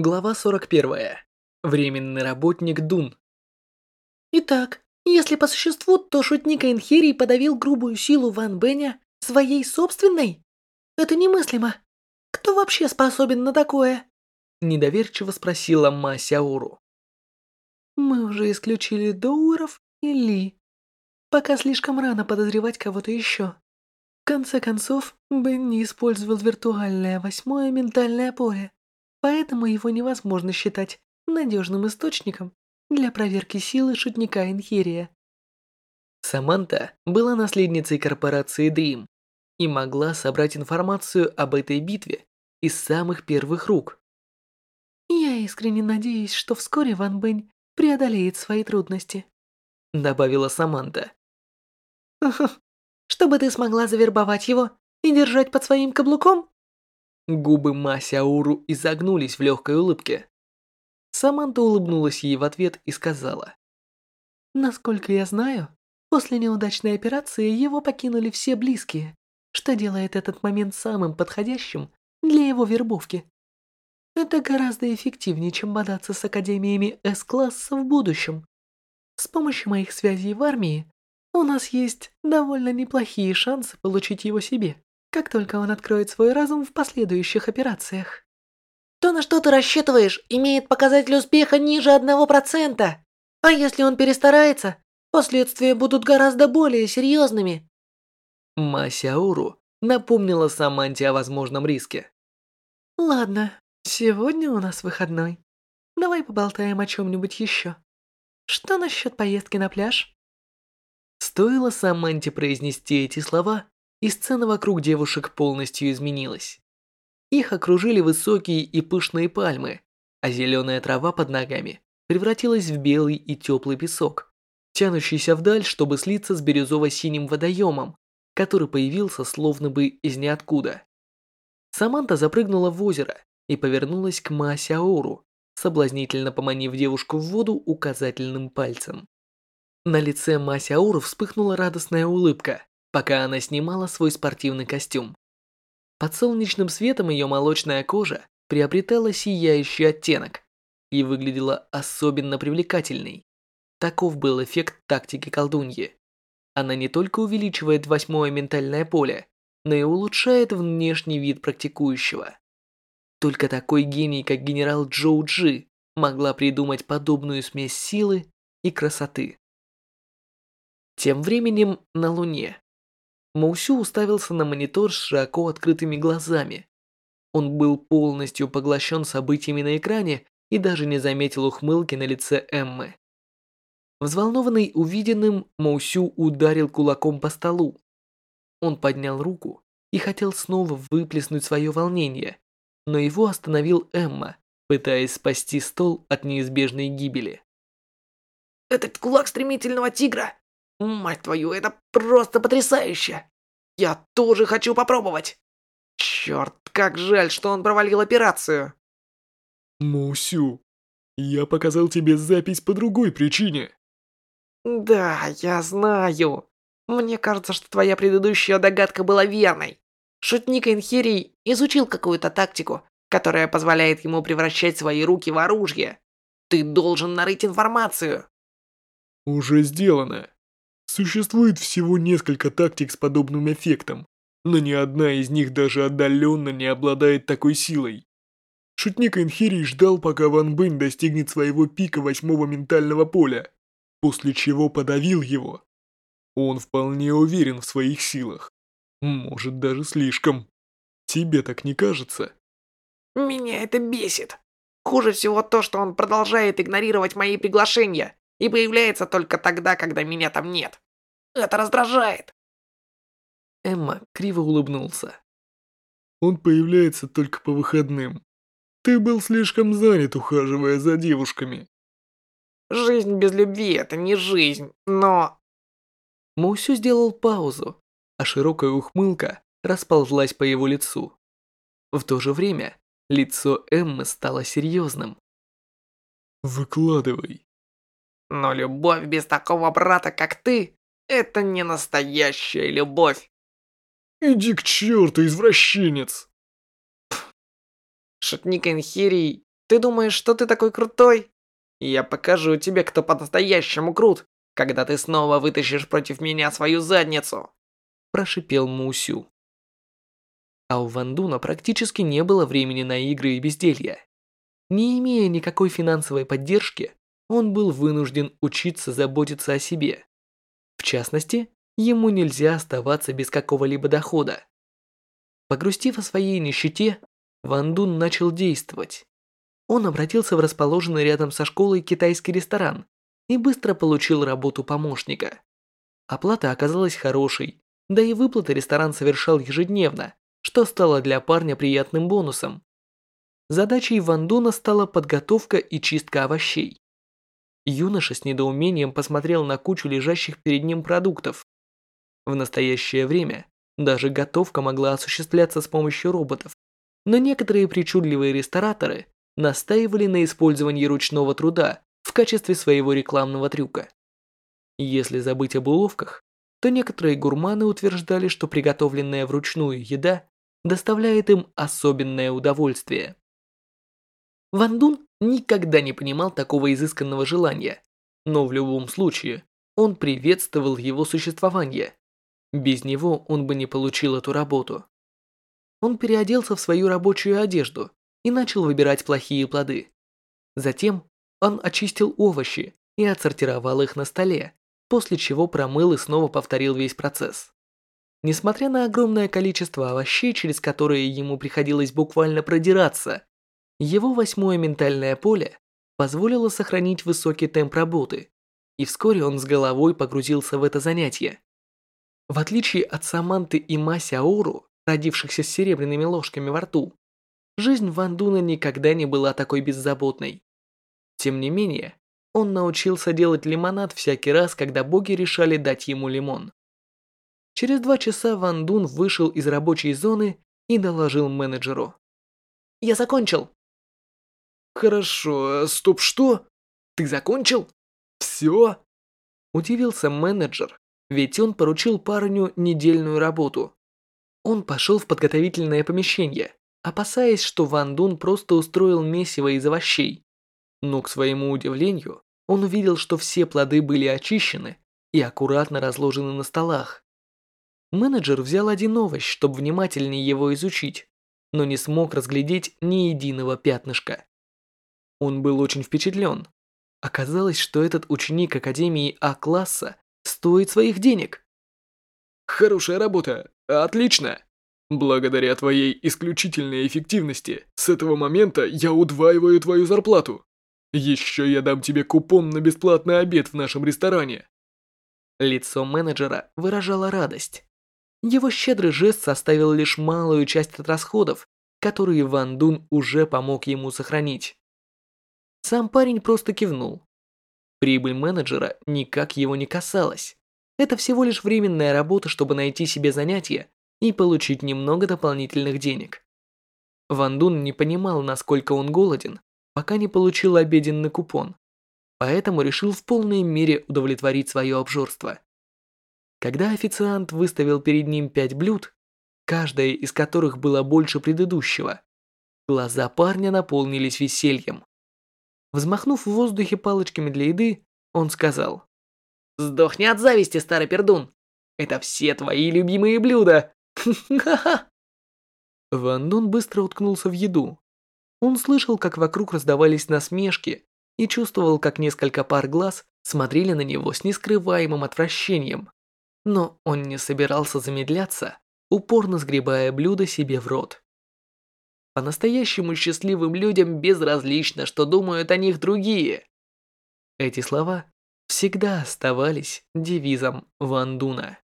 Глава 41. Временный работник Дун. Итак, если по существу, то шутник Энхирий подавил грубую силу Ван Бэня своей собственной? Это немыслимо. Кто вообще способен на такое? Недоверчиво спросила Ма Сяору. Мы уже исключили Доуров и Ли. Пока слишком рано подозревать кого-то еще. В конце концов, Бен не использовал виртуальное восьмое ментальное поле поэтому его невозможно считать надежным источником для проверки силы шутника Инхирия. Саманта была наследницей корпорации Dream и могла собрать информацию об этой битве из самых первых рук. «Я искренне надеюсь, что вскоре Ван Бэнь преодолеет свои трудности», добавила Саманта. «Чтобы ты смогла завербовать его и держать под своим каблуком?» Губы Масяуру изогнулись в легкой улыбке. Саманта улыбнулась ей в ответ и сказала. «Насколько я знаю, после неудачной операции его покинули все близкие, что делает этот момент самым подходящим для его вербовки. Это гораздо эффективнее, чем бодаться с академиями С-класса в будущем. С помощью моих связей в армии у нас есть довольно неплохие шансы получить его себе как только он откроет свой разум в последующих операциях. То, на что ты рассчитываешь, имеет показатель успеха ниже одного процента. А если он перестарается, последствия будут гораздо более серьезными. Масяуру напомнила Саманте о возможном риске. Ладно, сегодня у нас выходной. Давай поболтаем о чем-нибудь еще. Что насчет поездки на пляж? Стоило Саманте произнести эти слова, и сцена вокруг девушек полностью изменилась. Их окружили высокие и пышные пальмы, а зеленая трава под ногами превратилась в белый и теплый песок, тянущийся вдаль, чтобы слиться с бирюзово-синим водоемом, который появился словно бы из ниоткуда. Саманта запрыгнула в озеро и повернулась к Маасяору, соблазнительно поманив девушку в воду указательным пальцем. На лице Масяуру вспыхнула радостная улыбка, пока она снимала свой спортивный костюм. Под солнечным светом ее молочная кожа приобретала сияющий оттенок и выглядела особенно привлекательной. Таков был эффект тактики колдуньи. Она не только увеличивает восьмое ментальное поле, но и улучшает внешний вид практикующего. Только такой гений, как генерал Джоу Джи, могла придумать подобную смесь силы и красоты. Тем временем на Луне Маусю уставился на монитор с широко открытыми глазами. Он был полностью поглощен событиями на экране и даже не заметил ухмылки на лице Эммы. Взволнованный увиденным, Маусю ударил кулаком по столу. Он поднял руку и хотел снова выплеснуть свое волнение, но его остановил Эмма, пытаясь спасти стол от неизбежной гибели. «Этот кулак стремительного тигра Мать твою, это просто потрясающе! Я тоже хочу попробовать! Черт, как жаль, что он провалил операцию. Мусю, я показал тебе запись по другой причине. Да, я знаю. Мне кажется, что твоя предыдущая догадка была верной. Шутник Инхирий изучил какую-то тактику, которая позволяет ему превращать свои руки в оружие. Ты должен нарыть информацию. Уже сделано. Существует всего несколько тактик с подобным эффектом, но ни одна из них даже отдаленно не обладает такой силой. Шутник Энхирий ждал, пока Ван Бэнь достигнет своего пика восьмого ментального поля, после чего подавил его. Он вполне уверен в своих силах. Может, даже слишком. Тебе так не кажется? Меня это бесит. Хуже всего то, что он продолжает игнорировать мои приглашения и появляется только тогда, когда меня там нет. Это раздражает. Эмма криво улыбнулся. Он появляется только по выходным. Ты был слишком занят, ухаживая за девушками. Жизнь без любви – это не жизнь, но... Моусю сделал паузу, а широкая ухмылка расползлась по его лицу. В то же время лицо Эммы стало серьезным. «Выкладывай». Но любовь без такого брата, как ты, это не настоящая любовь. Иди к черту, извращенец. Шутник Энхирий Ты думаешь, что ты такой крутой? Я покажу тебе, кто по-настоящему крут, когда ты снова вытащишь против меня свою задницу!» Прошипел Мусю. А у Вандуна практически не было времени на игры и безделье. Не имея никакой финансовой поддержки, он был вынужден учиться заботиться о себе. В частности, ему нельзя оставаться без какого-либо дохода. Погрустив о своей нищете, Ван Дун начал действовать. Он обратился в расположенный рядом со школой китайский ресторан и быстро получил работу помощника. Оплата оказалась хорошей, да и выплаты ресторан совершал ежедневно, что стало для парня приятным бонусом. Задачей Ван Дуна стала подготовка и чистка овощей. Юноша с недоумением посмотрел на кучу лежащих перед ним продуктов. В настоящее время даже готовка могла осуществляться с помощью роботов, но некоторые причудливые рестораторы настаивали на использовании ручного труда в качестве своего рекламного трюка. Если забыть об уловках, то некоторые гурманы утверждали, что приготовленная вручную еда доставляет им особенное удовольствие. Ван Дун никогда не понимал такого изысканного желания, но в любом случае он приветствовал его существование. Без него он бы не получил эту работу. Он переоделся в свою рабочую одежду и начал выбирать плохие плоды. Затем он очистил овощи и отсортировал их на столе, после чего промыл и снова повторил весь процесс. Несмотря на огромное количество овощей, через которые ему приходилось буквально продираться, его восьмое ментальное поле позволило сохранить высокий темп работы, и вскоре он с головой погрузился в это занятие. В отличие от Саманты и Маси Ауру, родившихся с серебряными ложками во рту, жизнь Ван Дуна никогда не была такой беззаботной. Тем не менее, он научился делать лимонад всякий раз, когда боги решали дать ему лимон. Через два часа Ван Дун вышел из рабочей зоны и доложил менеджеру. «Я закончил!» «Хорошо, стоп, что? Ты закончил? Все?» Удивился менеджер, ведь он поручил парню недельную работу. Он пошел в подготовительное помещение, опасаясь, что Ван Дун просто устроил месиво из овощей. Но, к своему удивлению, он увидел, что все плоды были очищены и аккуратно разложены на столах. Менеджер взял один овощ, чтобы внимательнее его изучить, но не смог разглядеть ни единого пятнышка. Он был очень впечатлен. Оказалось, что этот ученик Академии А-класса стоит своих денег. Хорошая работа. Отлично. Благодаря твоей исключительной эффективности, с этого момента я удваиваю твою зарплату. Еще я дам тебе купон на бесплатный обед в нашем ресторане. Лицо менеджера выражало радость. Его щедрый жест составил лишь малую часть от расходов, которые Ван Дун уже помог ему сохранить. Сам парень просто кивнул. Прибыль менеджера никак его не касалась. Это всего лишь временная работа, чтобы найти себе занятие и получить немного дополнительных денег. Ван Дун не понимал, насколько он голоден, пока не получил обеденный купон, поэтому решил в полной мере удовлетворить свое обжорство. Когда официант выставил перед ним пять блюд, каждое из которых было больше предыдущего, глаза парня наполнились весельем. Взмахнув в воздухе палочками для еды, он сказал. «Сдохни от зависти, старый пердун! Это все твои любимые блюда! Ха-ха!» Ван Дун быстро уткнулся в еду. Он слышал, как вокруг раздавались насмешки и чувствовал, как несколько пар глаз смотрели на него с нескрываемым отвращением. Но он не собирался замедляться, упорно сгребая блюдо себе в рот. По-настоящему счастливым людям безразлично, что думают о них другие. Эти слова всегда оставались девизом Ван Дуна.